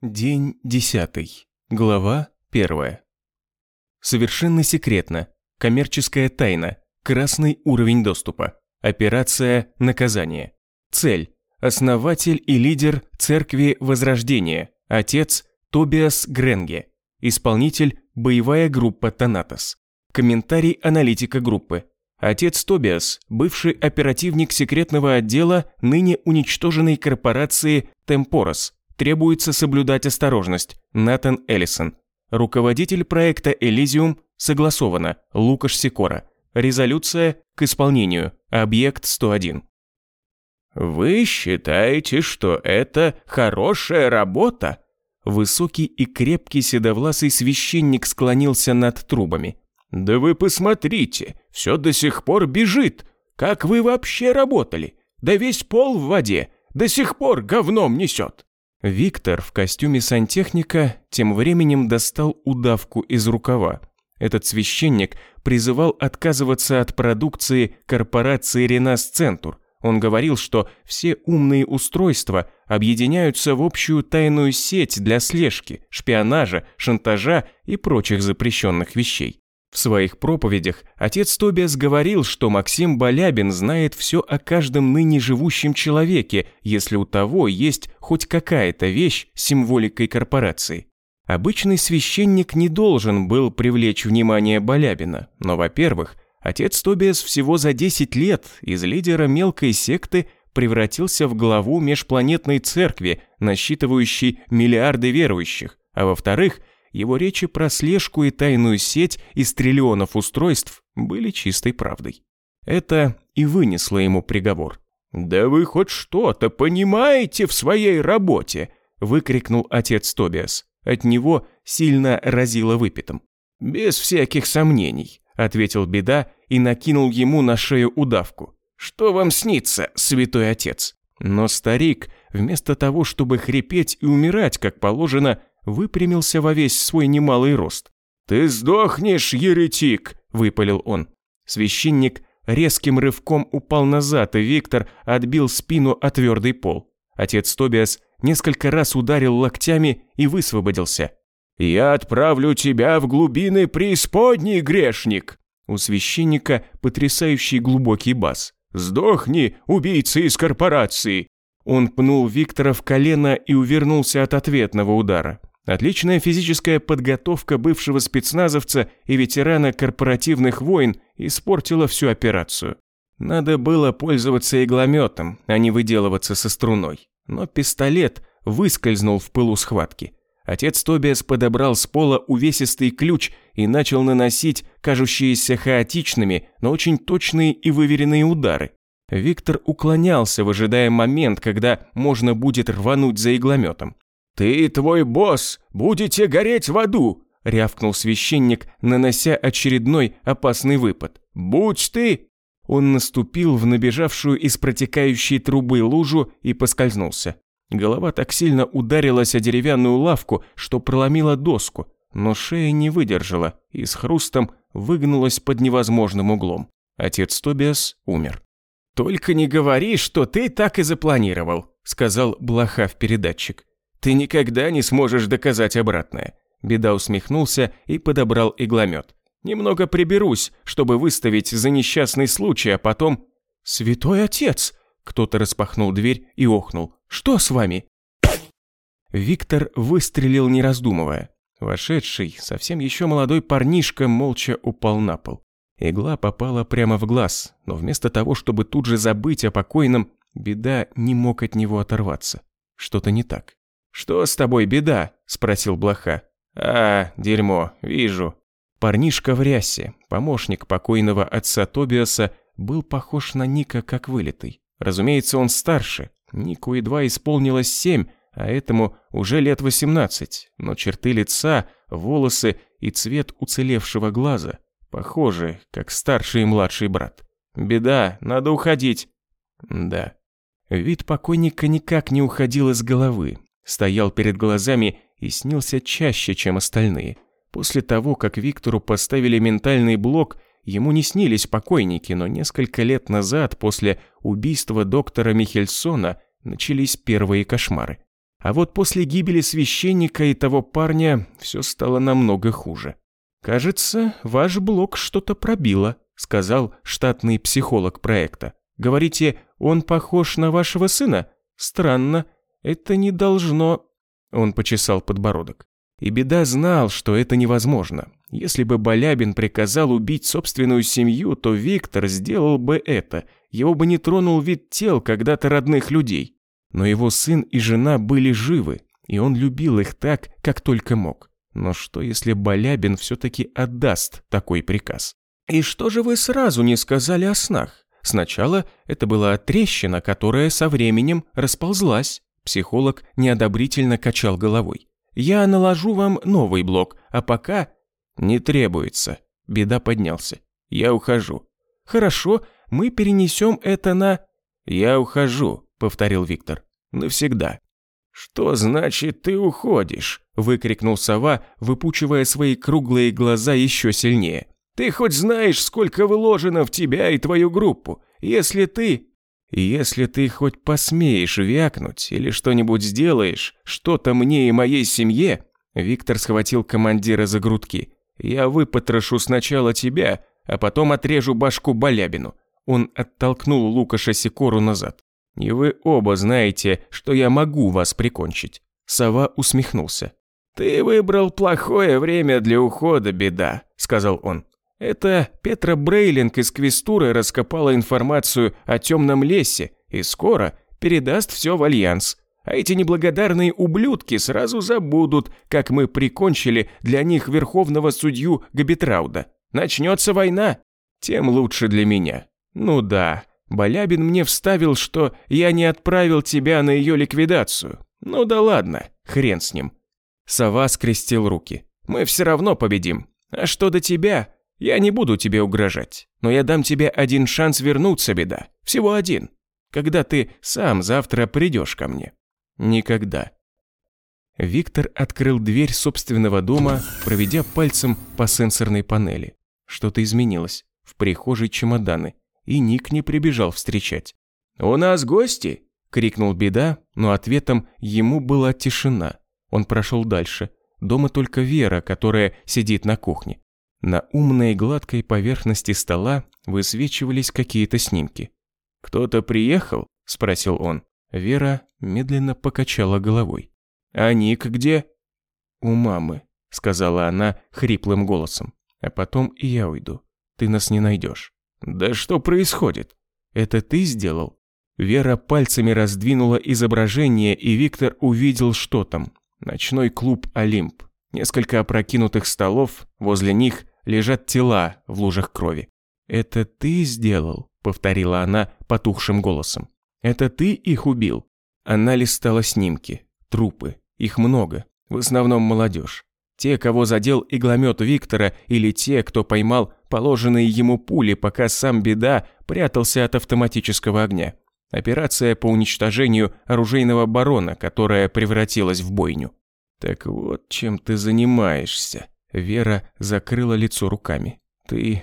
День десятый. Глава первая. Совершенно секретно. Коммерческая тайна. Красный уровень доступа. Операция «Наказание». Цель. Основатель и лидер Церкви Возрождения. Отец Тобиас Гренге. Исполнитель – боевая группа Танатос. Комментарий аналитика группы. Отец Тобиас – бывший оперативник секретного отдела ныне уничтоженной корпорации Темпорос – Требуется соблюдать осторожность. Натан Эллисон. Руководитель проекта «Элизиум» согласовано. Лукаш Сикора. Резолюция к исполнению. Объект 101. «Вы считаете, что это хорошая работа?» Высокий и крепкий седовласый священник склонился над трубами. «Да вы посмотрите, все до сих пор бежит. Как вы вообще работали? Да весь пол в воде, до сих пор говном несет». Виктор в костюме сантехника тем временем достал удавку из рукава. Этот священник призывал отказываться от продукции корпорации Ренас Центур. Он говорил, что все умные устройства объединяются в общую тайную сеть для слежки, шпионажа, шантажа и прочих запрещенных вещей. В своих проповедях отец Тобиас говорил, что Максим Балябин знает все о каждом ныне живущем человеке, если у того есть хоть какая-то вещь с символикой корпорации. Обычный священник не должен был привлечь внимание Балябина, но, во-первых, отец Тобиас всего за 10 лет из лидера мелкой секты превратился в главу межпланетной церкви, насчитывающей миллиарды верующих, а во-вторых, его речи про слежку и тайную сеть из триллионов устройств были чистой правдой. Это и вынесло ему приговор. «Да вы хоть что-то понимаете в своей работе!» – выкрикнул отец Тобиас. От него сильно разило выпитым. «Без всяких сомнений», – ответил Беда и накинул ему на шею удавку. «Что вам снится, святой отец?» Но старик, вместо того, чтобы хрипеть и умирать, как положено, выпрямился во весь свой немалый рост. «Ты сдохнешь, еретик!» – выпалил он. Священник резким рывком упал назад, и Виктор отбил спину о твердый пол. Отец Тобиас несколько раз ударил локтями и высвободился. «Я отправлю тебя в глубины преисподней, грешник!» У священника потрясающий глубокий бас. «Сдохни, убийца из корпорации!» Он пнул Виктора в колено и увернулся от ответного удара. Отличная физическая подготовка бывшего спецназовца и ветерана корпоративных войн испортила всю операцию. Надо было пользоваться иглометом, а не выделываться со струной. Но пистолет выскользнул в пылу схватки. Отец Тобиас подобрал с пола увесистый ключ и начал наносить кажущиеся хаотичными, но очень точные и выверенные удары. Виктор уклонялся, выжидая момент, когда можно будет рвануть за иглометом. «Ты и твой босс будете гореть в аду!» – рявкнул священник, нанося очередной опасный выпад. «Будь ты!» Он наступил в набежавшую из протекающей трубы лужу и поскользнулся. Голова так сильно ударилась о деревянную лавку, что проломила доску, но шея не выдержала и с хрустом выгнулась под невозможным углом. Отец Тобиас умер. «Только не говори, что ты так и запланировал», – сказал Блоха в передатчик. Ты никогда не сможешь доказать обратное. Беда усмехнулся и подобрал игломет. Немного приберусь, чтобы выставить за несчастный случай, а потом... «Святой отец!» Кто-то распахнул дверь и охнул. «Что с вами?» Виктор выстрелил, не раздумывая. Вошедший, совсем еще молодой парнишка молча упал на пол. Игла попала прямо в глаз, но вместо того, чтобы тут же забыть о покойном, беда не мог от него оторваться. Что-то не так. «Что с тобой, беда?» – спросил Блоха. «А, дерьмо, вижу». Парнишка в рясе, помощник покойного отца Тобиаса, был похож на Ника как вылитый. Разумеется, он старше. Нику едва исполнилось семь, а этому уже лет восемнадцать. Но черты лица, волосы и цвет уцелевшего глаза похожи, как старший и младший брат. «Беда, надо уходить». Да. Вид покойника никак не уходил из головы стоял перед глазами и снился чаще, чем остальные. После того, как Виктору поставили ментальный блок, ему не снились покойники, но несколько лет назад, после убийства доктора Михельсона, начались первые кошмары. А вот после гибели священника и того парня все стало намного хуже. «Кажется, ваш блог что-то пробило», – сказал штатный психолог проекта. «Говорите, он похож на вашего сына? Странно. Это не должно...» Он почесал подбородок. И Беда знал, что это невозможно. Если бы Балябин приказал убить собственную семью, то Виктор сделал бы это. Его бы не тронул вид тел когда-то родных людей. Но его сын и жена были живы, и он любил их так, как только мог. Но что, если Балябин все-таки отдаст такой приказ? «И что же вы сразу не сказали о снах? Сначала это была трещина, которая со временем расползлась». Психолог неодобрительно качал головой. «Я наложу вам новый блок, а пока...» «Не требуется». Беда поднялся. «Я ухожу». «Хорошо, мы перенесем это на...» «Я ухожу», — повторил Виктор. «Навсегда». «Что значит ты уходишь?» – выкрикнул сова, выпучивая свои круглые глаза еще сильнее. «Ты хоть знаешь, сколько вложено в тебя и твою группу? Если ты...» «Если ты хоть посмеешь вякнуть или что-нибудь сделаешь, что-то мне и моей семье...» Виктор схватил командира за грудки. «Я выпотрошу сначала тебя, а потом отрежу башку Балябину». Он оттолкнул Лукаша Сикору назад. И вы оба знаете, что я могу вас прикончить». Сова усмехнулся. «Ты выбрал плохое время для ухода, беда», — сказал он. «Это Петра Брейлинг из Квестуры раскопала информацию о темном лесе и скоро передаст все в Альянс. А эти неблагодарные ублюдки сразу забудут, как мы прикончили для них верховного судью Габитрауда. Начнется война, тем лучше для меня. Ну да, Балябин мне вставил, что я не отправил тебя на ее ликвидацию. Ну да ладно, хрен с ним. Сова скрестил руки. Мы все равно победим. А что до тебя? Я не буду тебе угрожать. Но я дам тебе один шанс вернуться, беда. Всего один. Когда ты сам завтра придешь ко мне. Никогда. Виктор открыл дверь собственного дома, проведя пальцем по сенсорной панели. Что-то изменилось. В прихожей чемоданы и Ник не прибежал встречать. «У нас гости!» – крикнул Беда, но ответом ему была тишина. Он прошел дальше. Дома только Вера, которая сидит на кухне. На умной гладкой поверхности стола высвечивались какие-то снимки. «Кто-то приехал?» – спросил он. Вера медленно покачала головой. «А Ник где?» «У мамы», – сказала она хриплым голосом. «А потом и я уйду. Ты нас не найдешь». «Да что происходит? Это ты сделал?» Вера пальцами раздвинула изображение, и Виктор увидел, что там. Ночной клуб «Олимп». Несколько опрокинутых столов, возле них лежат тела в лужах крови. «Это ты сделал?» – повторила она потухшим голосом. «Это ты их убил?» Она листала снимки. Трупы. Их много. В основном молодежь. Те, кого задел игломет Виктора, или те, кто поймал положенные ему пули, пока сам Беда прятался от автоматического огня. Операция по уничтожению оружейного барона, которая превратилась в бойню. «Так вот, чем ты занимаешься?» Вера закрыла лицо руками. «Ты...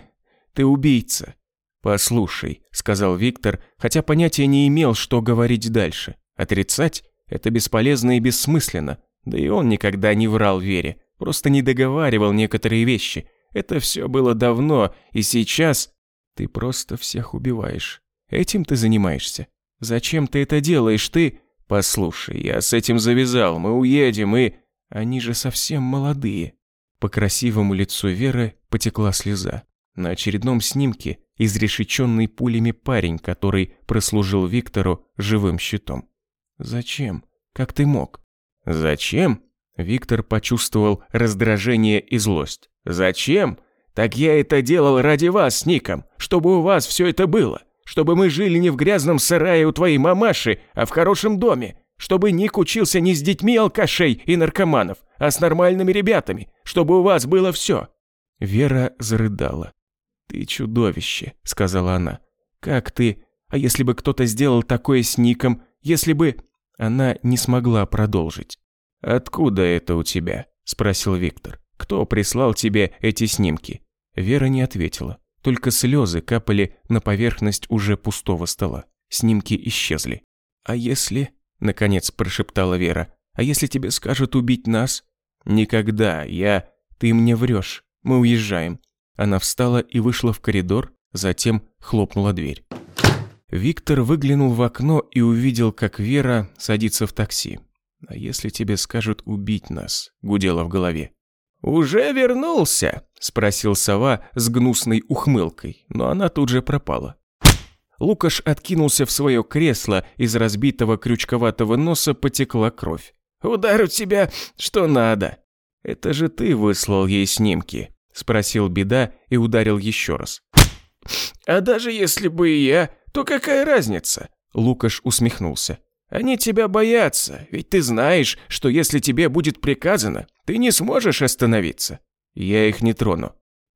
ты убийца». «Послушай», — сказал Виктор, хотя понятия не имел, что говорить дальше. Отрицать — это бесполезно и бессмысленно. Да и он никогда не врал Вере, просто не договаривал некоторые вещи, это все было давно, и сейчас ты просто всех убиваешь. Этим ты занимаешься. Зачем ты это делаешь, ты? Послушай, я с этим завязал, мы уедем, и... Они же совсем молодые. По красивому лицу Веры потекла слеза. На очередном снимке изрешеченный пулями парень, который прослужил Виктору живым щитом. «Зачем? Как ты мог?» «Зачем?» Виктор почувствовал раздражение и злость. «Зачем? Так я это делал ради вас Ником, чтобы у вас все это было, чтобы мы жили не в грязном сарае у твоей мамаши, а в хорошем доме, чтобы Ник учился не с детьми алкашей и наркоманов, а с нормальными ребятами, чтобы у вас было все». Вера зарыдала. «Ты чудовище», — сказала она. «Как ты? А если бы кто-то сделал такое с Ником? Если бы...» Она не смогла продолжить. «Откуда это у тебя?» – спросил Виктор. «Кто прислал тебе эти снимки?» Вера не ответила. Только слезы капали на поверхность уже пустого стола. Снимки исчезли. «А если...» – наконец прошептала Вера. А если тебе скажут убить нас?» «Никогда, я...» «Ты мне врешь. Мы уезжаем». Она встала и вышла в коридор, затем хлопнула дверь. Виктор выглянул в окно и увидел, как Вера садится в такси. «А если тебе скажут убить нас?» – гудело в голове. «Уже вернулся?» – спросил сова с гнусной ухмылкой, но она тут же пропала. Лукаш откинулся в свое кресло, из разбитого крючковатого носа потекла кровь. «Удар у тебя что надо!» «Это же ты выслал ей снимки», – спросил Беда и ударил еще раз. «А даже если бы и я, то какая разница?» Лукаш усмехнулся. «Они тебя боятся, ведь ты знаешь, что если тебе будет приказано, ты не сможешь остановиться. Я их не трону».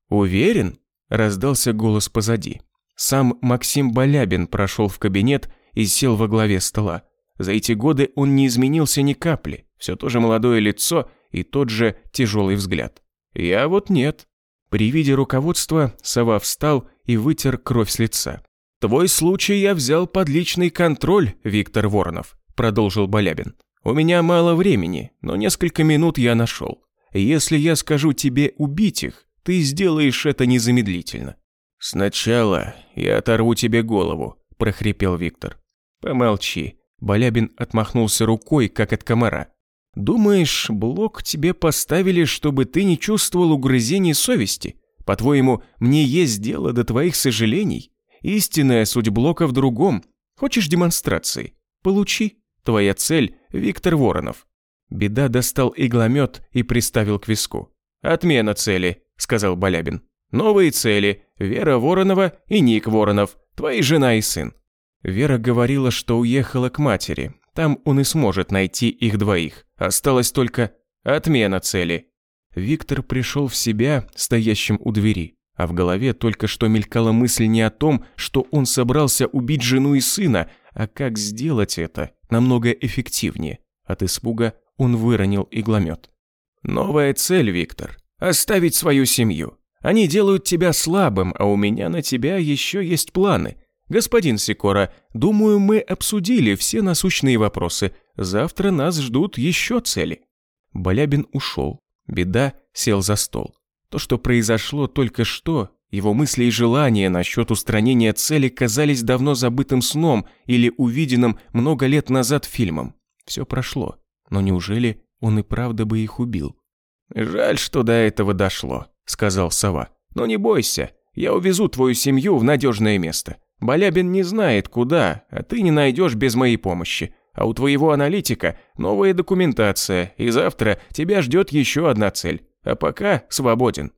«Уверен?» – раздался голос позади. Сам Максим Балябин прошел в кабинет и сел во главе стола. За эти годы он не изменился ни капли, все то же молодое лицо и тот же тяжелый взгляд. Я вот нет. При виде руководства сова встал и вытер кровь с лица. «Твой случай я взял под личный контроль, Виктор Воронов», – продолжил Балябин. «У меня мало времени, но несколько минут я нашел. Если я скажу тебе убить их, ты сделаешь это незамедлительно». «Сначала я оторву тебе голову», – прохрипел Виктор. «Помолчи». Балябин отмахнулся рукой, как от комара. «Думаешь, блок тебе поставили, чтобы ты не чувствовал угрызений совести? По-твоему, мне есть дело до твоих сожалений? Истинная суть блока в другом. Хочешь демонстрации? Получи. Твоя цель – Виктор Воронов». Беда достал игломет и приставил к виску. «Отмена цели», – сказал Балябин. «Новые цели – Вера Воронова и Ник Воронов, твои жена и сын». Вера говорила, что уехала к матери. Там он и сможет найти их двоих. Осталось только отмена цели. Виктор пришел в себя, стоящим у двери а в голове только что мелькала мысль не о том, что он собрался убить жену и сына, а как сделать это намного эффективнее. От испуга он выронил игломет. «Новая цель, Виктор. Оставить свою семью. Они делают тебя слабым, а у меня на тебя еще есть планы. Господин Сикора, думаю, мы обсудили все насущные вопросы. Завтра нас ждут еще цели». Балябин ушел. Беда сел за стол. То, что произошло только что, его мысли и желания насчет устранения цели казались давно забытым сном или увиденным много лет назад фильмом. Все прошло, но неужели он и правда бы их убил? «Жаль, что до этого дошло», — сказал сова. «Но не бойся, я увезу твою семью в надежное место. Балябин не знает, куда, а ты не найдешь без моей помощи. А у твоего аналитика новая документация, и завтра тебя ждет еще одна цель. А пока свободен».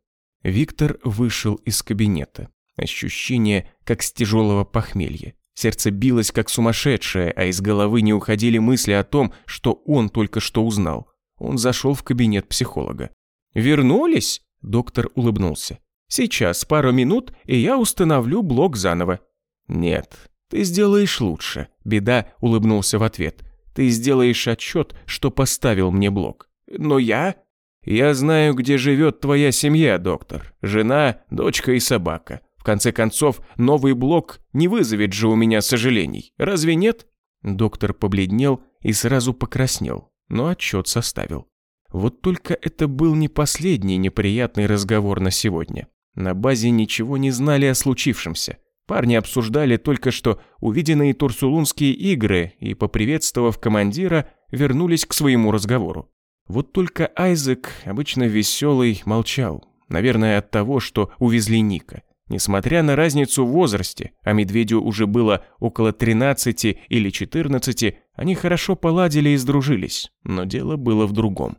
Виктор вышел из кабинета. Ощущение, как с тяжелого похмелья. Сердце билось, как сумасшедшее, а из головы не уходили мысли о том, что он только что узнал. Он зашел в кабинет психолога. «Вернулись?» – доктор улыбнулся. «Сейчас, пару минут, и я установлю блок заново». «Нет, ты сделаешь лучше», – Беда улыбнулся в ответ. «Ты сделаешь отчет, что поставил мне блок». «Но я...» «Я знаю, где живет твоя семья, доктор. Жена, дочка и собака. В конце концов, новый блок не вызовет же у меня сожалений. Разве нет?» Доктор побледнел и сразу покраснел, но отчет составил. Вот только это был не последний неприятный разговор на сегодня. На базе ничего не знали о случившемся. Парни обсуждали только что увиденные Турсулунские игры и, поприветствовав командира, вернулись к своему разговору. Вот только Айзек, обычно веселый, молчал. Наверное, от того, что увезли Ника. Несмотря на разницу в возрасте, а медведю уже было около 13 или 14, они хорошо поладили и сдружились, но дело было в другом.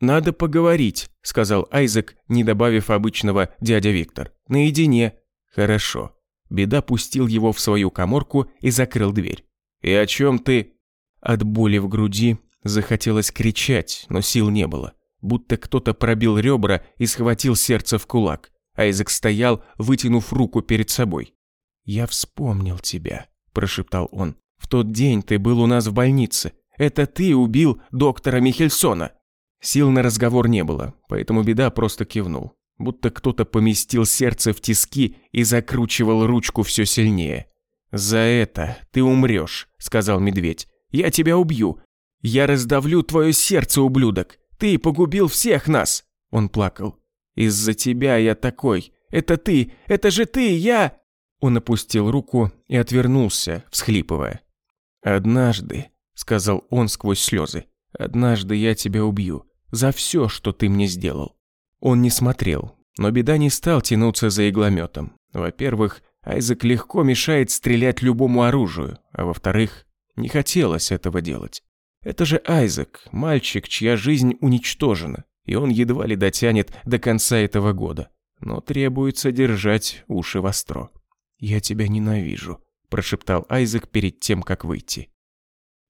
«Надо поговорить», — сказал Айзек, не добавив обычного «дядя Виктор». «Наедине». «Хорошо». Беда пустил его в свою коморку и закрыл дверь. «И о чем ты?» От боли в груди Захотелось кричать, но сил не было. Будто кто-то пробил ребра и схватил сердце в кулак. Айзек стоял, вытянув руку перед собой. «Я вспомнил тебя», – прошептал он. «В тот день ты был у нас в больнице. Это ты убил доктора Михельсона». Сил на разговор не было, поэтому беда просто кивнул. Будто кто-то поместил сердце в тиски и закручивал ручку все сильнее. «За это ты умрешь», – сказал медведь. «Я тебя убью, «Я раздавлю твое сердце, ублюдок! Ты погубил всех нас!» Он плакал. «Из-за тебя я такой! Это ты! Это же ты! Я...» Он опустил руку и отвернулся, всхлипывая. «Однажды», — сказал он сквозь слезы, — «однажды я тебя убью за все, что ты мне сделал». Он не смотрел, но беда не стал тянуться за иглометом. Во-первых, Айзек легко мешает стрелять любому оружию, а во-вторых, не хотелось этого делать. Это же Айзек, мальчик, чья жизнь уничтожена, и он едва ли дотянет до конца этого года. Но требуется держать уши востро. «Я тебя ненавижу», – прошептал Айзек перед тем, как выйти.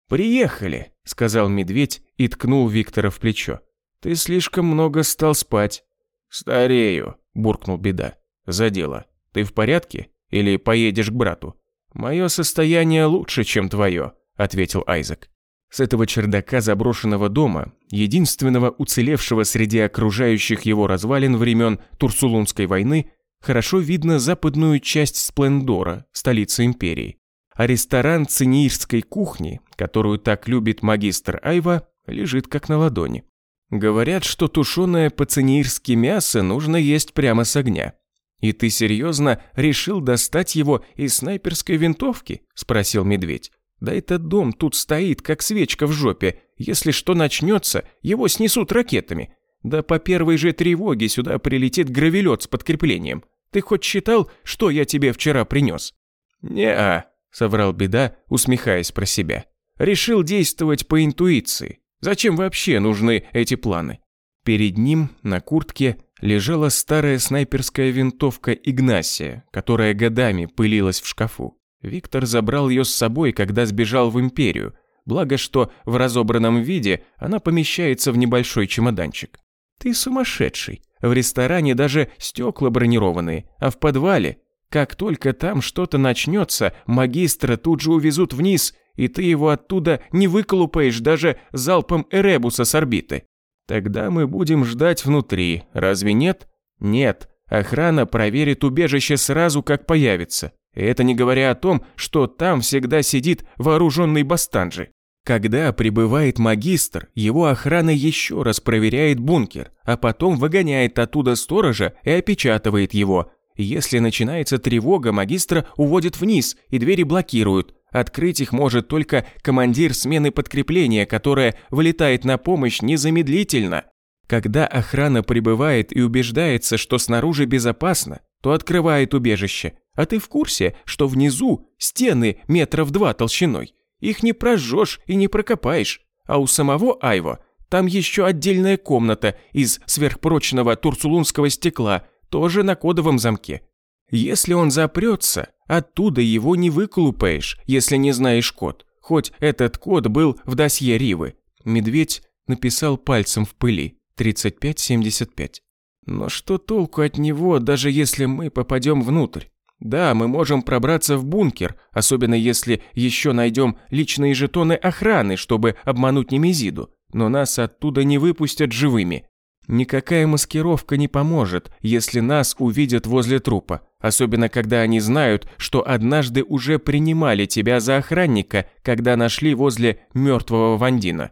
«Приехали», – сказал медведь и ткнул Виктора в плечо. «Ты слишком много стал спать». «Старею», – буркнул Беда. «За дело. Ты в порядке? Или поедешь к брату?» «Мое состояние лучше, чем твое», – ответил Айзек. С этого чердака заброшенного дома, единственного уцелевшего среди окружающих его развалин времен Турсулунской войны, хорошо видно западную часть Сплендора, столицы империи. А ресторан цинирской кухни, которую так любит магистр Айва, лежит как на ладони. Говорят, что тушеное по-цинирски мясо нужно есть прямо с огня. «И ты серьезно решил достать его из снайперской винтовки?» – спросил медведь. «Да этот дом тут стоит, как свечка в жопе. Если что начнется, его снесут ракетами. Да по первой же тревоге сюда прилетит гравелет с подкреплением. Ты хоть считал, что я тебе вчера принес?» «Не-а», — соврал Беда, усмехаясь про себя. «Решил действовать по интуиции. Зачем вообще нужны эти планы?» Перед ним, на куртке, лежала старая снайперская винтовка Игнасия, которая годами пылилась в шкафу. Виктор забрал ее с собой, когда сбежал в Империю, благо что в разобранном виде она помещается в небольшой чемоданчик. «Ты сумасшедший. В ресторане даже стекла бронированные, а в подвале, как только там что-то начнется, магистра тут же увезут вниз, и ты его оттуда не выколупаешь даже залпом Эребуса с орбиты. Тогда мы будем ждать внутри, разве нет? Нет, охрана проверит убежище сразу, как появится. Это не говоря о том, что там всегда сидит вооруженный бастанджи. Когда прибывает магистр, его охрана еще раз проверяет бункер, а потом выгоняет оттуда сторожа и опечатывает его. Если начинается тревога, магистра уводят вниз и двери блокируют. Открыть их может только командир смены подкрепления, которая вылетает на помощь незамедлительно. Когда охрана прибывает и убеждается, что снаружи безопасно, то открывает убежище. А ты в курсе, что внизу стены метров два толщиной? Их не прожжешь и не прокопаешь. А у самого Айво там еще отдельная комната из сверхпрочного турсулунского стекла, тоже на кодовом замке. Если он запрется, оттуда его не выколупаешь, если не знаешь код. Хоть этот код был в досье Ривы. Медведь написал пальцем в пыли 3575. Но что толку от него, даже если мы попадем внутрь? Да, мы можем пробраться в бункер, особенно если еще найдем личные жетоны охраны, чтобы обмануть Немезиду, но нас оттуда не выпустят живыми. Никакая маскировка не поможет, если нас увидят возле трупа, особенно когда они знают, что однажды уже принимали тебя за охранника, когда нашли возле мертвого Вандина.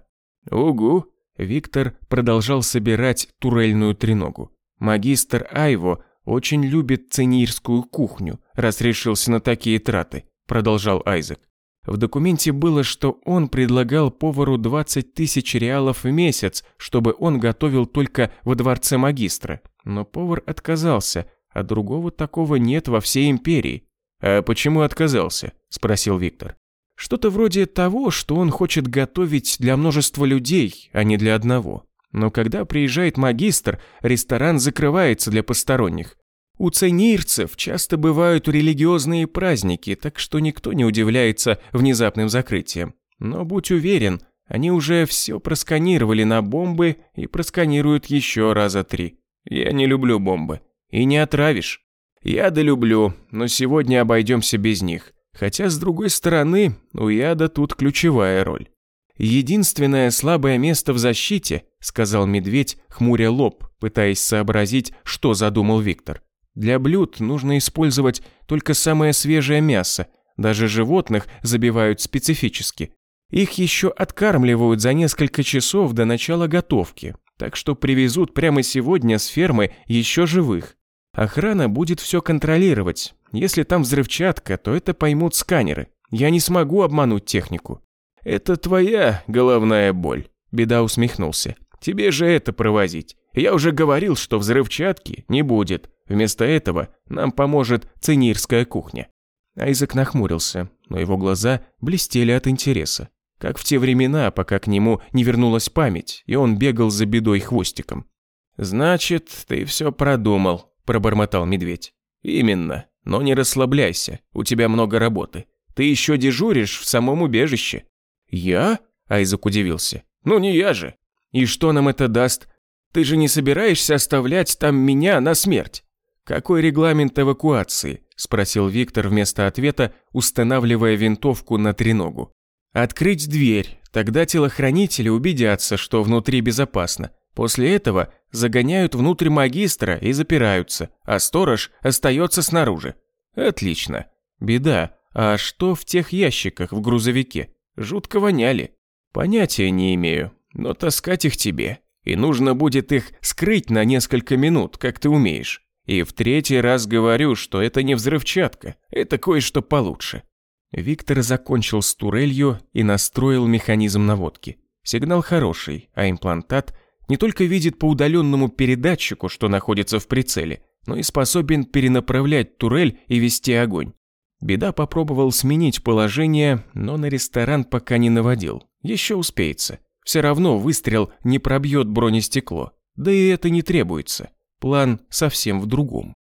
Угу. Виктор продолжал собирать турельную треногу. Магистр Айво очень любит ценирскую кухню, раз решился на такие траты», – продолжал Айзек. В документе было, что он предлагал повару 20 тысяч реалов в месяц, чтобы он готовил только во дворце магистра. Но повар отказался, а другого такого нет во всей империи. «А почему отказался?» – спросил Виктор. «Что-то вроде того, что он хочет готовить для множества людей, а не для одного. Но когда приезжает магистр, ресторан закрывается для посторонних. У ценирцев часто бывают религиозные праздники, так что никто не удивляется внезапным закрытием. Но будь уверен, они уже все просканировали на бомбы и просканируют еще раза три. Я не люблю бомбы. И не отравишь. Яда люблю, но сегодня обойдемся без них. Хотя, с другой стороны, у яда тут ключевая роль. «Единственное слабое место в защите», – сказал медведь, хмуря лоб, пытаясь сообразить, что задумал Виктор. «Для блюд нужно использовать только самое свежее мясо, даже животных забивают специфически. Их еще откармливают за несколько часов до начала готовки, так что привезут прямо сегодня с фермы еще живых. Охрана будет все контролировать. Если там взрывчатка, то это поймут сканеры. Я не смогу обмануть технику. Это твоя головная боль. Беда усмехнулся. Тебе же это провозить. Я уже говорил, что взрывчатки не будет. Вместо этого нам поможет цинирская кухня. Айзек нахмурился, но его глаза блестели от интереса. Как в те времена, пока к нему не вернулась память, и он бегал за бедой хвостиком. «Значит, ты все продумал», – пробормотал медведь. «Именно. Но не расслабляйся, у тебя много работы. Ты еще дежуришь в самом убежище». «Я?» – Айзек удивился. «Ну не я же. И что нам это даст? Ты же не собираешься оставлять там меня на смерть?» «Какой регламент эвакуации?» – спросил Виктор вместо ответа, устанавливая винтовку на треногу. «Открыть дверь, тогда телохранители убедятся, что внутри безопасно. После этого загоняют внутрь магистра и запираются, а сторож остается снаружи. Отлично. Беда. А что в тех ящиках в грузовике? Жутко воняли. Понятия не имею, но таскать их тебе. И нужно будет их скрыть на несколько минут, как ты умеешь. И в третий раз говорю, что это не взрывчатка, это кое-что получше. Виктор закончил с турелью и настроил механизм наводки. Сигнал хороший, а имплантат – не только видит по удаленному передатчику, что находится в прицеле, но и способен перенаправлять турель и вести огонь. Беда попробовал сменить положение, но на ресторан пока не наводил. Еще успеется. Все равно выстрел не пробьет бронестекло. Да и это не требуется. План совсем в другом.